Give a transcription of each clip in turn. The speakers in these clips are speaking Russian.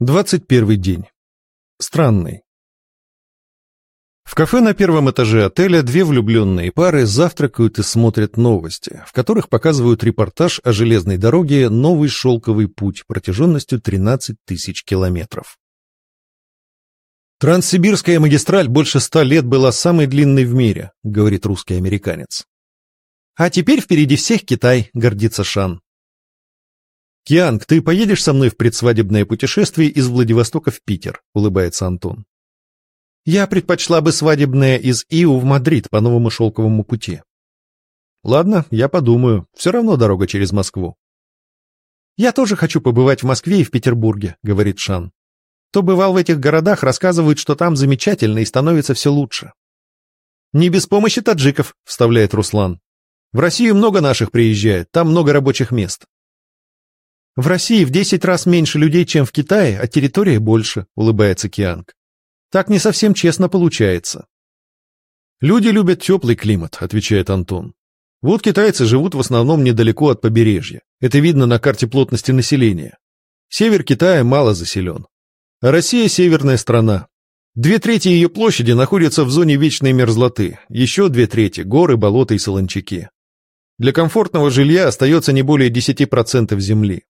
Двадцать первый день. Странный. В кафе на первом этаже отеля две влюбленные пары завтракают и смотрят новости, в которых показывают репортаж о железной дороге «Новый шелковый путь» протяженностью 13 тысяч километров. «Транссибирская магистраль больше ста лет была самой длинной в мире», — говорит русский американец. «А теперь впереди всех Китай», — гордится Шан. «Кианг, ты поедешь со мной в предсвадебное путешествие из Владивостока в Питер?» — улыбается Антон. «Я предпочла бы свадебное из Иу в Мадрид по новому шелковому пути». «Ладно, я подумаю. Все равно дорога через Москву». «Я тоже хочу побывать в Москве и в Петербурге», — говорит Шан. «Кто бывал в этих городах, рассказывает, что там замечательно и становится все лучше». «Не без помощи таджиков», — вставляет Руслан. «В Россию много наших приезжает, там много рабочих мест». В России в 10 раз меньше людей, чем в Китае, а территория больше, улыбается Кианг. Так не совсем честно получается. Люди любят теплый климат, отвечает Антон. Вот китайцы живут в основном недалеко от побережья. Это видно на карте плотности населения. Север Китая мало заселен. А Россия – северная страна. Две трети ее площади находятся в зоне вечной мерзлоты, еще две трети – горы, болота и солончаки. Для комфортного жилья остается не более 10% земли.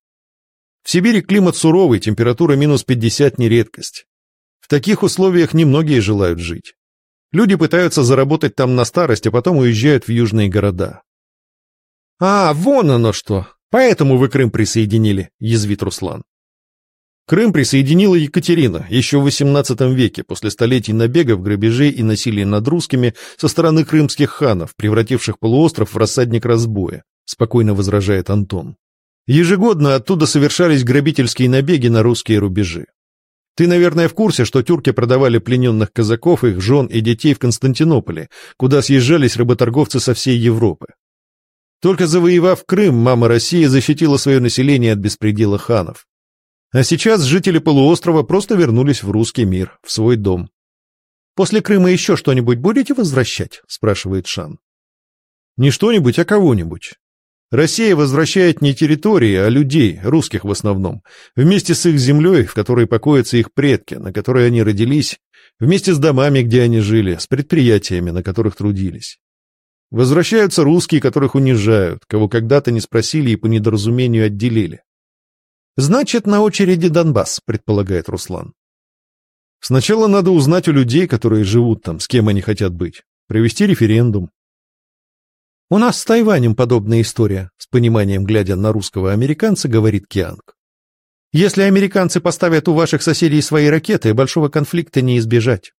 В Сибири климат суровый, температура минус 50 не редкость. В таких условиях немногие желают жить. Люди пытаются заработать там на старость, а потом уезжают в южные города. «А, вон оно что! Поэтому вы Крым присоединили», — язвит Руслан. Крым присоединила Екатерина еще в XVIII веке после столетий набегов, грабежей и насилия над русскими со стороны крымских ханов, превративших полуостров в рассадник разбоя, спокойно возражает Антон. Ежегодно оттуда совершались грабительские набеги на русские рубежи. Ты, наверное, в курсе, что тюрки продавали плененных казаков, их жен и детей в Константинополе, куда съезжались работорговцы со всей Европы. Только завоевав Крым, мама России защитила свое население от беспредела ханов. А сейчас жители полуострова просто вернулись в русский мир, в свой дом. «После Крыма еще что-нибудь будете возвращать?» – спрашивает Шан. «Не что-нибудь, а кого-нибудь. Россия возвращает не территории, а людей, русских в основном, вместе с их землей, в которой покоятся их предки, на которой они родились, вместе с домами, где они жили, с предприятиями, на которых трудились. Возвращаются русские, которых унижают, кого когда-то не спросили и по недоразумению отделили. «Значит, на очереди Донбасс», — предполагает Руслан. Сначала надо узнать у людей, которые живут там, с кем они хотят быть, провести референдум, «У нас с Тайванем подобная история», — с пониманием глядя на русского американца, говорит Кианг. «Если американцы поставят у ваших соседей свои ракеты, большого конфликта не избежать».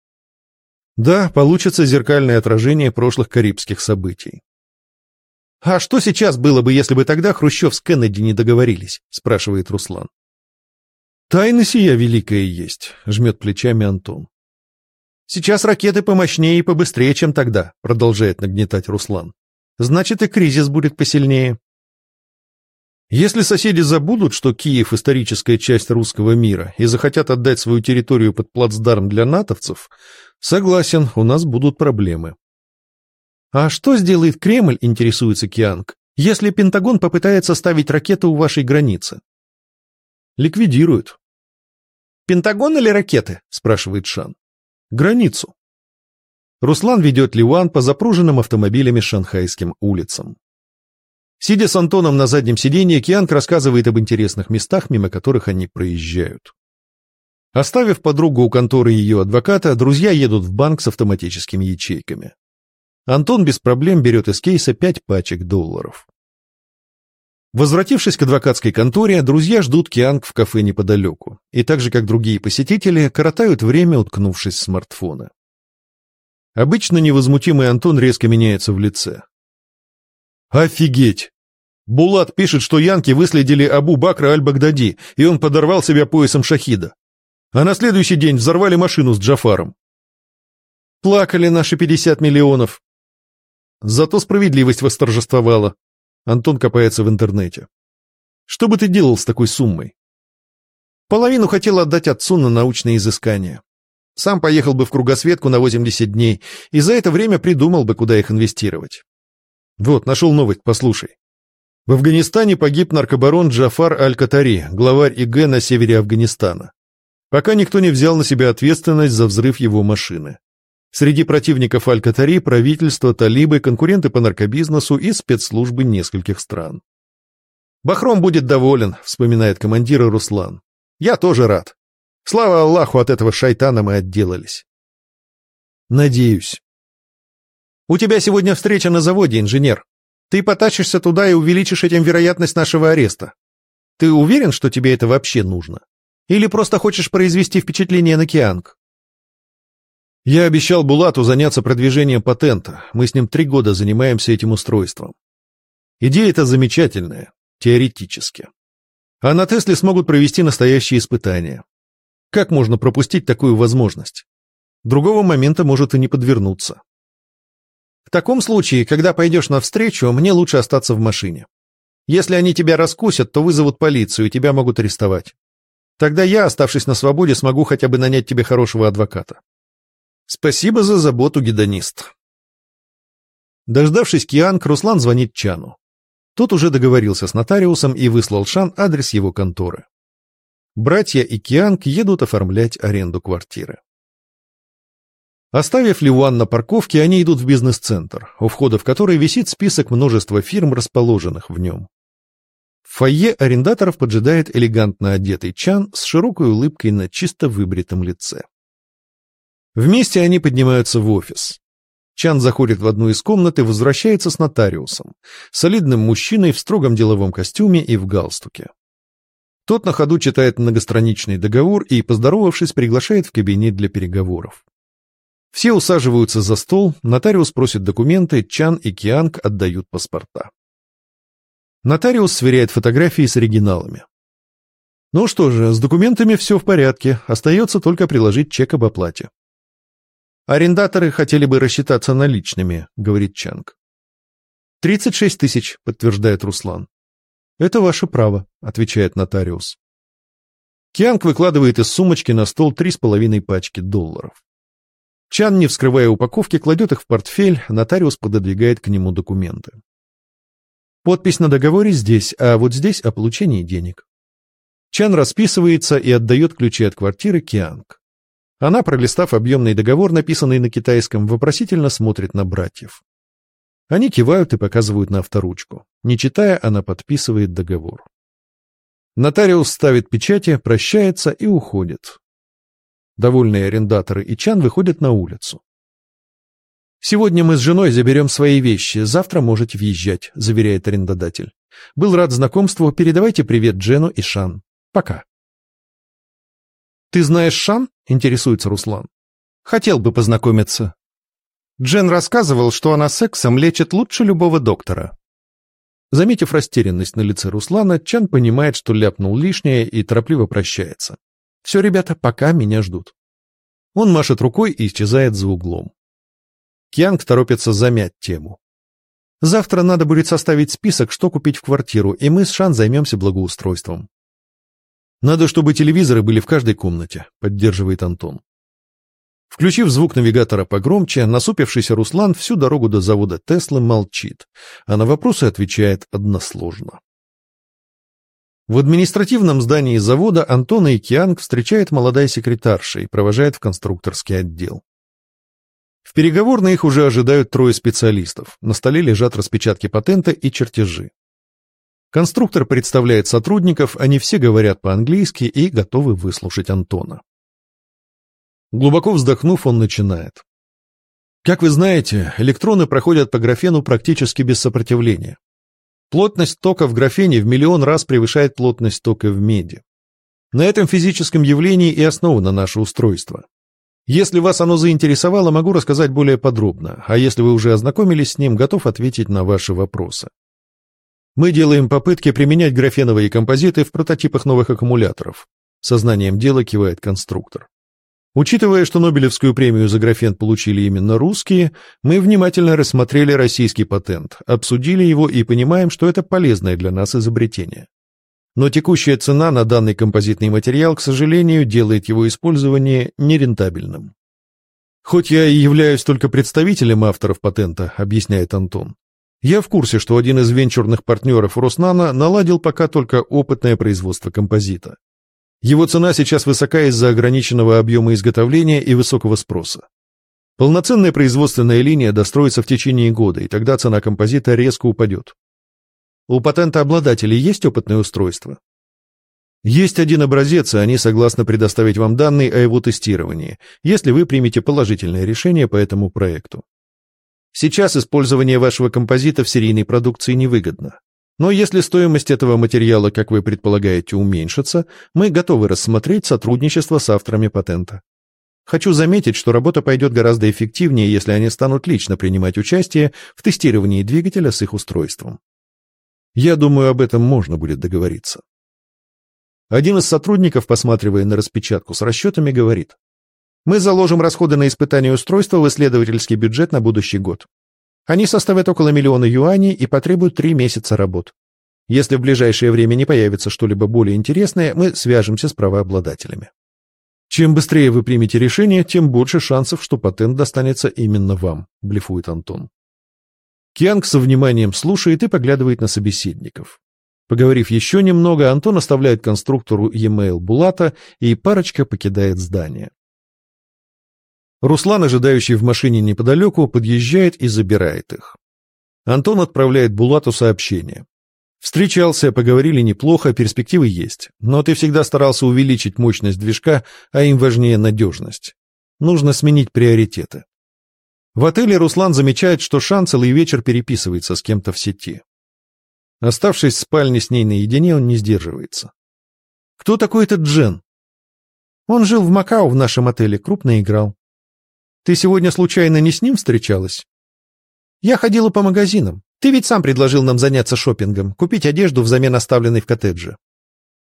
Да, получится зеркальное отражение прошлых карибских событий. «А что сейчас было бы, если бы тогда Хрущев с Кеннеди не договорились?» — спрашивает Руслан. «Тайна сия великая есть», — жмет плечами Антон. «Сейчас ракеты помощнее и побыстрее, чем тогда», — продолжает нагнетать Руслан значит и кризис будет посильнее. Если соседи забудут, что Киев – историческая часть русского мира, и захотят отдать свою территорию под плацдарм для натовцев, согласен, у нас будут проблемы. А что сделает Кремль, интересуется Кианг, если Пентагон попытается ставить ракету у вашей границы? Ликвидируют. Пентагон или ракеты? спрашивает Шан. Границу. Руслан ведет Ливан по запруженным автомобилями шанхайским улицам. Сидя с Антоном на заднем сиденье, Кианг рассказывает об интересных местах, мимо которых они проезжают. Оставив подругу у конторы ее адвоката, друзья едут в банк с автоматическими ячейками. Антон без проблем берет из кейса пять пачек долларов. Возвратившись к адвокатской конторе, друзья ждут Кианг в кафе неподалеку, и так же, как другие посетители, коротают время, уткнувшись в смартфоны. Обычно невозмутимый Антон резко меняется в лице. «Офигеть! Булат пишет, что янки выследили Абу Бакра Аль-Багдади, и он подорвал себя поясом шахида. А на следующий день взорвали машину с Джафаром. Плакали наши пятьдесят миллионов. Зато справедливость восторжествовала. Антон копается в интернете. Что бы ты делал с такой суммой? Половину хотел отдать отцу на научные изыскания. Сам поехал бы в кругосветку на 80 дней и за это время придумал бы, куда их инвестировать. Вот, нашел новость, послушай. В Афганистане погиб наркобарон Джафар Аль-Катари, главарь ИГ на севере Афганистана. пока никто не взял на себя ответственность за взрыв его машины. Среди противников Аль-Катари правительство, талибы, конкуренты по наркобизнесу и спецслужбы нескольких стран. «Бахром будет доволен», — вспоминает командир Руслан. «Я тоже рад. Слава Аллаху, от этого шайтана мы отделались». «Надеюсь». «У тебя сегодня встреча на заводе, инженер. Ты потащишься туда и увеличишь этим вероятность нашего ареста. Ты уверен, что тебе это вообще нужно? Или просто хочешь произвести впечатление на Кианг?» Я обещал Булату заняться продвижением патента. Мы с ним три года занимаемся этим устройством. Идея эта замечательная, теоретически. А на Тесле смогут провести настоящие испытания. Как можно пропустить такую возможность? Другого момента может и не подвернуться. В таком случае, когда пойдешь навстречу, мне лучше остаться в машине. Если они тебя раскусят, то вызовут полицию, и тебя могут арестовать. Тогда я, оставшись на свободе, смогу хотя бы нанять тебе хорошего адвоката. Спасибо за заботу, гедонист. Дождавшись Кианг, Руслан звонит Чану. Тот уже договорился с нотариусом и выслал Шан адрес его конторы. Братья и Кианг едут оформлять аренду квартиры. Оставив Ливуан на парковке, они идут в бизнес-центр, у входа в который висит список множества фирм, расположенных в нем. В фойе арендаторов поджидает элегантно одетый Чан с широкой улыбкой на чисто выбритом лице. Вместе они поднимаются в офис. Чан заходит в одну из комнат и возвращается с нотариусом, солидным мужчиной в строгом деловом костюме и в галстуке. Тот на ходу читает многостраничный договор и, поздоровавшись, приглашает в кабинет для переговоров. Все усаживаются за стол, нотариус просит документы, Чан и Кианг отдают паспорта. Нотариус сверяет фотографии с оригиналами. Ну что же, с документами все в порядке, остается только приложить чек об оплате. Арендаторы хотели бы рассчитаться наличными, говорит Чанг. «Тридцать шесть тысяч», — подтверждает Руслан. «Это ваше право», — отвечает нотариус. Кианг выкладывает из сумочки на стол три с половиной пачки долларов. Чан, не вскрывая упаковки, кладет их в портфель, нотариус пододвигает к нему документы. Подпись на договоре здесь, а вот здесь о получении денег. Чан расписывается и отдает ключи от квартиры Кианг. Она, пролистав объемный договор, написанный на китайском, вопросительно смотрит на братьев. Они кивают и показывают на авторучку. Не читая, она подписывает договор. Нотариус ставит печати, прощается и уходит. Довольные арендаторы и Чан выходят на улицу. «Сегодня мы с женой заберем свои вещи, завтра можете въезжать», — заверяет арендодатель. «Был рад знакомству, передавайте привет Джену и Шан. Пока». «Ты знаешь Шан?» — интересуется Руслан. «Хотел бы познакомиться». Джен рассказывал, что она сексом лечит лучше любого доктора. Заметив растерянность на лице Руслана, Чан понимает, что ляпнул лишнее и торопливо прощается. «Все, ребята, пока меня ждут». Он машет рукой и исчезает за углом. Кьянг торопится замять тему. «Завтра надо будет составить список, что купить в квартиру, и мы с Шан займемся благоустройством. Надо, чтобы телевизоры были в каждой комнате, поддерживает Антон. Включив звук навигатора погромче, насупившийся Руслан всю дорогу до завода Теслы молчит, а на вопросы отвечает односложно. В административном здании завода Антона и Кианг встречает молодая секретарша и провожает в конструкторский отдел. В переговорной их уже ожидают трое специалистов. На столе лежат распечатки патента и чертежи. Конструктор представляет сотрудников, они все говорят по-английски и готовы выслушать Антона. Глубоко вздохнув, он начинает. Как вы знаете, электроны проходят по графену практически без сопротивления. Плотность тока в графене в миллион раз превышает плотность тока в меди. На этом физическом явлении и основано наше устройство. Если вас оно заинтересовало, могу рассказать более подробно, а если вы уже ознакомились с ним, готов ответить на ваши вопросы. Мы делаем попытки применять графеновые композиты в прототипах новых аккумуляторов. Сознанием дела кивает конструктор. Учитывая, что Нобелевскую премию за графен получили именно русские, мы внимательно рассмотрели российский патент, обсудили его и понимаем, что это полезное для нас изобретение. Но текущая цена на данный композитный материал, к сожалению, делает его использование нерентабельным. Хоть я и являюсь только представителем авторов патента, объясняет Антон, я в курсе, что один из венчурных партнеров Роснана наладил пока только опытное производство композита. Его цена сейчас высока из-за ограниченного объема изготовления и высокого спроса. Полноценная производственная линия достроится в течение года, и тогда цена композита резко упадет. У патентообладателей есть опытное устройство? Есть один образец, и они согласны предоставить вам данные о его тестировании, если вы примете положительное решение по этому проекту. Сейчас использование вашего композита в серийной продукции невыгодно. Но если стоимость этого материала, как вы предполагаете, уменьшится, мы готовы рассмотреть сотрудничество с авторами патента. Хочу заметить, что работа пойдет гораздо эффективнее, если они станут лично принимать участие в тестировании двигателя с их устройством. Я думаю, об этом можно будет договориться. Один из сотрудников, посматривая на распечатку с расчетами, говорит, «Мы заложим расходы на испытание устройства в исследовательский бюджет на будущий год. Они составят около миллиона юаней и потребуют три месяца работ. Если в ближайшее время не появится что-либо более интересное, мы свяжемся с правообладателями. Чем быстрее вы примете решение, тем больше шансов, что патент достанется именно вам, блефует Антон. Кианг со вниманием слушает и поглядывает на собеседников. Поговорив еще немного, Антон оставляет конструктору e-mail Булата, и парочка покидает здание. Руслан, ожидающий в машине неподалеку, подъезжает и забирает их. Антон отправляет Булату сообщение. Встречался, поговорили неплохо, перспективы есть. Но ты всегда старался увеличить мощность движка, а им важнее надежность. Нужно сменить приоритеты. В отеле Руслан замечает, что Шан целый вечер переписывается с кем-то в сети. Оставшись в спальне с ней наедине, он не сдерживается. «Кто такой этот Джен?» «Он жил в Макао в нашем отеле, крупно играл. Ты сегодня случайно не с ним встречалась? Я ходила по магазинам. Ты ведь сам предложил нам заняться шопингом, купить одежду взамен оставленной в коттедже.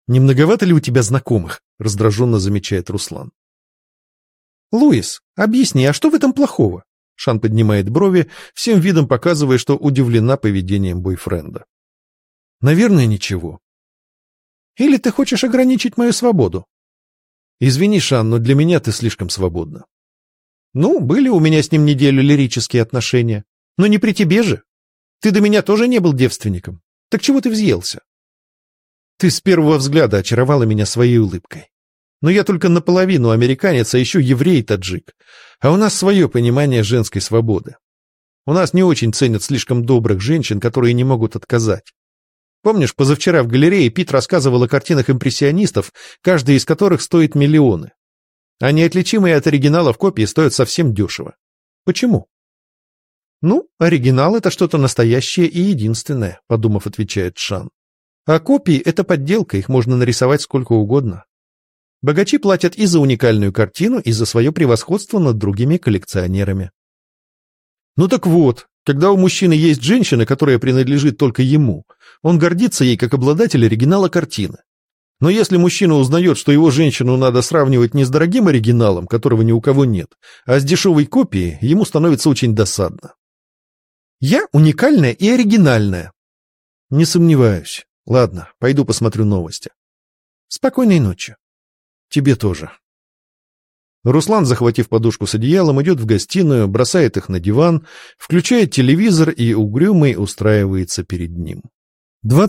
Не многовато ли у тебя знакомых? Раздраженно замечает Руслан. Луис, объясни, а что в этом плохого? Шан поднимает брови, всем видом показывая, что удивлена поведением бойфренда. Наверное, ничего. Или ты хочешь ограничить мою свободу? Извини, Шан, но для меня ты слишком свободна. Ну, были у меня с ним неделю лирические отношения. Но не при тебе же. Ты до меня тоже не был девственником. Так чего ты взъелся? Ты с первого взгляда очаровала меня своей улыбкой. Но я только наполовину американец, а еще еврей-таджик. А у нас свое понимание женской свободы. У нас не очень ценят слишком добрых женщин, которые не могут отказать. Помнишь, позавчера в галерее Пит рассказывал о картинах импрессионистов, каждая из которых стоит миллионы а неотличимые от оригиналов копии стоят совсем дешево. Почему? Ну, оригинал — это что-то настоящее и единственное, подумав, отвечает Шан. А копии — это подделка, их можно нарисовать сколько угодно. Богачи платят и за уникальную картину, и за свое превосходство над другими коллекционерами. Ну так вот, когда у мужчины есть женщина, которая принадлежит только ему, он гордится ей как обладатель оригинала картины. Но если мужчина узнает, что его женщину надо сравнивать не с дорогим оригиналом, которого ни у кого нет, а с дешевой копией, ему становится очень досадно. Я уникальная и оригинальная. Не сомневаюсь. Ладно, пойду посмотрю новости. Спокойной ночи. Тебе тоже. Руслан, захватив подушку с одеялом, идет в гостиную, бросает их на диван, включает телевизор и угрюмый устраивается перед ним. 20